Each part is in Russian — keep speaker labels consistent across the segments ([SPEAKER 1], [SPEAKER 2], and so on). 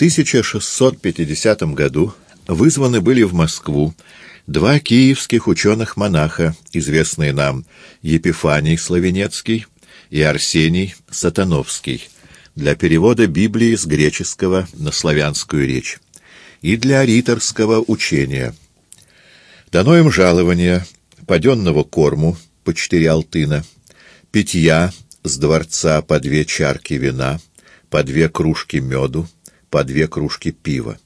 [SPEAKER 1] 1650 году вызваны были в Москву два киевских ученых-монаха, известные нам Епифаний Славенецкий и Арсений Сатановский, для перевода Библии с греческого на славянскую речь и для риторского учения. Дано им жалование, паденного корму по четыре алтына, питья с дворца по две чарки вина, по две кружки меду, по две кружки пива.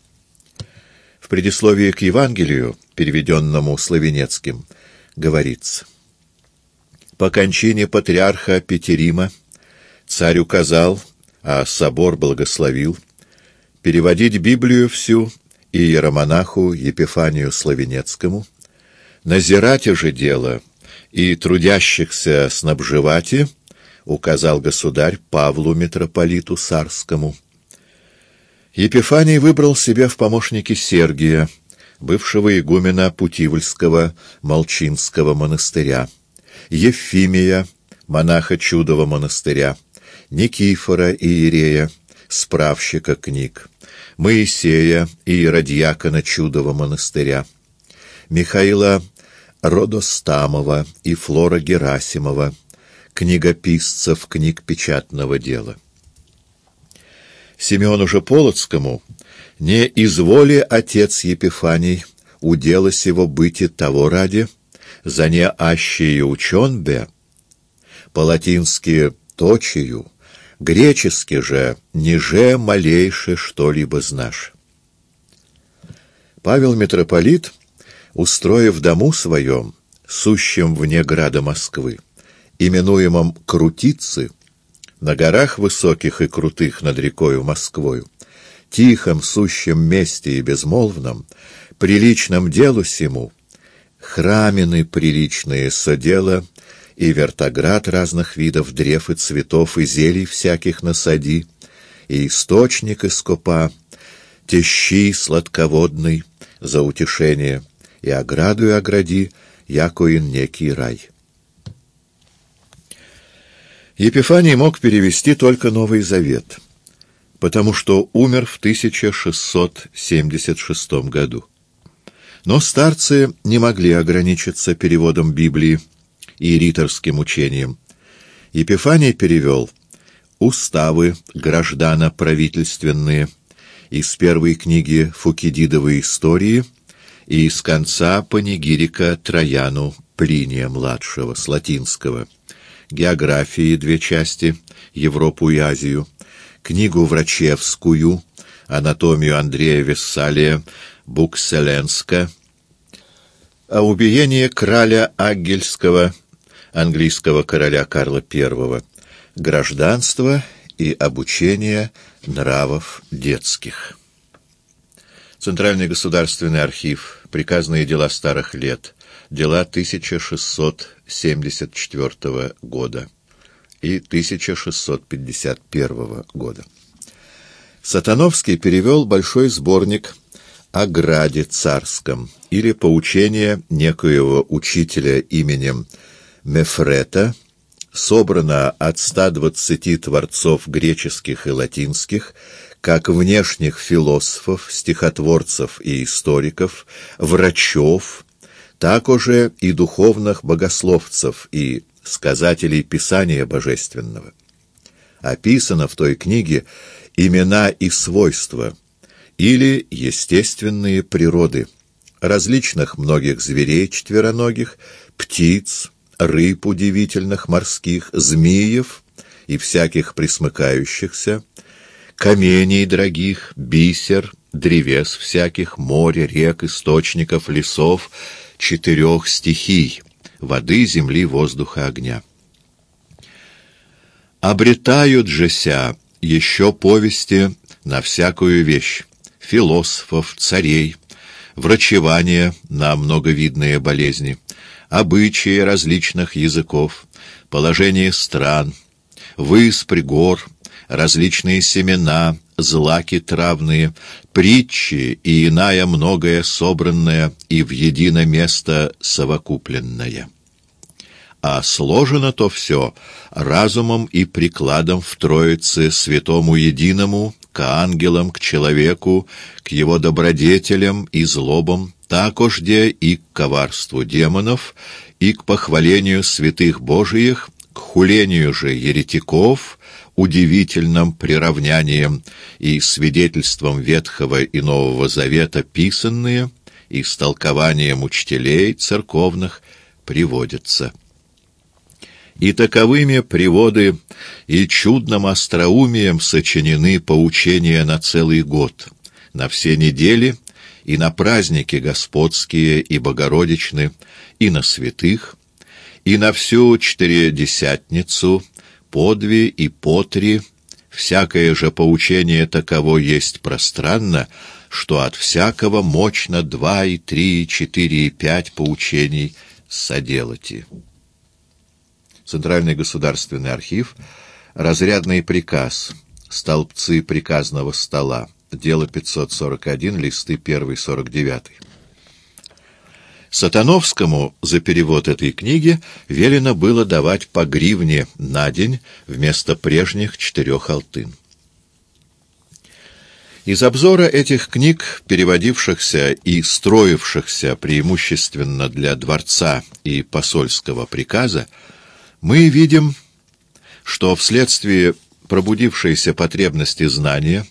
[SPEAKER 1] В предисловии к Евангелию, переведенному Славенецким, говорится «По кончине патриарха Петерима царь указал, а собор благословил, переводить Библию всю и иеромонаху Епифанию Славенецкому, назирать же дело и трудящихся снабжевати, указал государь Павлу митрополиту Сарскому. Епифаний выбрал себе в помощники Сергия, бывшего игумена Путивльского Молчинского монастыря, Ефимия, монаха Чудова монастыря, Никифора Иерея, справщика книг, Моисея и Радьякона Чудова монастыря, Михаила Родостамова и Флора Герасимова, книгописцев книг печатного дела. Семену же Полоцкому не изволи отец Епифаний удела сего быти того ради, за не аще учен бе, по-латински точию, гречески же ниже малейше что-либо знашь. Павел митрополит, устроив дому своем, сущем вне града Москвы, именуемом Крутицы, на горах высоких и крутых над рекою Москвою, тихом, сущем месте и безмолвном, приличном делу сему, храмины приличные содела и вертоград разных видов древ и цветов и зелий всяких насади, и источник ископа, тещи сладководный за утешение, и ограду и огради, якоин некий рай. Епифаний мог перевести только Новый Завет, потому что умер в 1676 году. Но старцы не могли ограничиться переводом Библии и риторским учением. Епифаний перевел «Уставы граждано-правительственные» из первой книги Фукидидовой истории и из конца панигирика Трояну Плиния-младшего с латинского – географии две части, Европу и Азию, книгу врачевскую, анатомию Андрея Вессалия, Букселенска, о убиении краля Аггельского, английского короля Карла I, гражданство и обучение нравов детских. Центральный государственный архив, приказные дела старых лет, дела 1674 года и 1651 года. Сатановский перевел большой сборник о граде царском или поучение некоего учителя именем Мефрета, собрано от 120 творцов греческих и латинских, как внешних философов, стихотворцев и историков, врачов, так уже и духовных богословцев и сказателей Писания Божественного. Описано в той книге имена и свойства, или естественные природы, различных многих зверей четвероногих, птиц, рыб удивительных морских, змеев и всяких присмыкающихся, каменей дорогих, бисер, древес всяких, моря, рек, источников, лесов, четырех стихий — воды, земли, воздуха, огня. Обретают же ся еще повести на всякую вещь, философов, царей, врачевание на многовидные болезни, обычаи различных языков, положение стран, выспрь гор, различные семена, злаки травные, притчи и иная многое собранное и в едино место совокупленное. А сложено то все разумом и прикладом в Троице Святому Единому, к ангелам, к человеку, к его добродетелям и злобам, такожде и к коварству демонов, и к похвалению святых Божиих, к хулению же еретиков, удивительным приравнянием и свидетельством Ветхого и Нового Завета писанные и с толкованием учителей церковных приводятся. И таковыми приводы и чудным остроумием сочинены поучения на целый год, на все недели и на праздники господские и богородичны, и на святых, и на всю четыредесятницу, по две и по три, всякое же поучение таково есть пространно, что от всякого мощно два и три, и четыре и пять поучений соделати. Центральный государственный архив, разрядный приказ, столбцы приказного стола, дело 541, листы 1-49. Сатановскому за перевод этой книги велено было давать по гривне на день вместо прежних четырех алтын. Из обзора этих книг, переводившихся и строившихся преимущественно для дворца и посольского приказа, мы видим, что вследствие пробудившейся потребности знания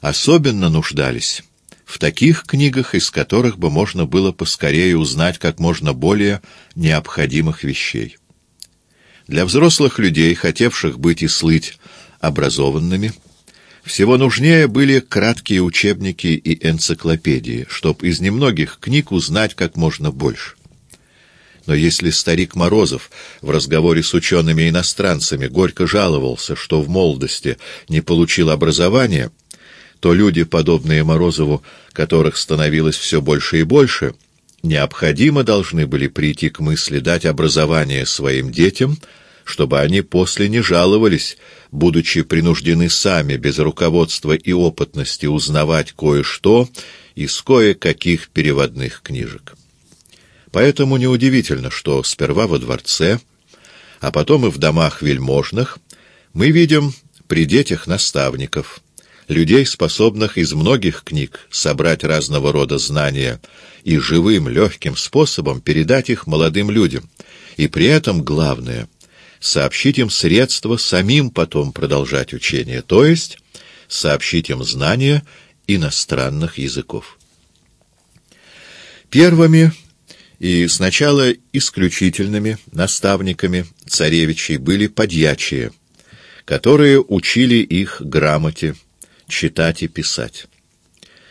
[SPEAKER 1] особенно нуждались в таких книгах, из которых бы можно было поскорее узнать как можно более необходимых вещей. Для взрослых людей, хотевших быть и слыть образованными, всего нужнее были краткие учебники и энциклопедии, чтоб из немногих книг узнать как можно больше. Но если старик Морозов в разговоре с учеными-иностранцами горько жаловался, что в молодости не получил образования, то люди, подобные Морозову, которых становилось все больше и больше, необходимо должны были прийти к мысли дать образование своим детям, чтобы они после не жаловались, будучи принуждены сами, без руководства и опытности, узнавать кое-что из кое-каких переводных книжек. Поэтому неудивительно, что сперва во дворце, а потом и в домах вельможных мы видим при детях наставников, людей, способных из многих книг собрать разного рода знания и живым, легким способом передать их молодым людям, и при этом, главное, сообщить им средства самим потом продолжать учение, то есть сообщить им знания иностранных языков. Первыми и сначала исключительными наставниками царевичей были подьячие, которые учили их грамоте, читать и писать.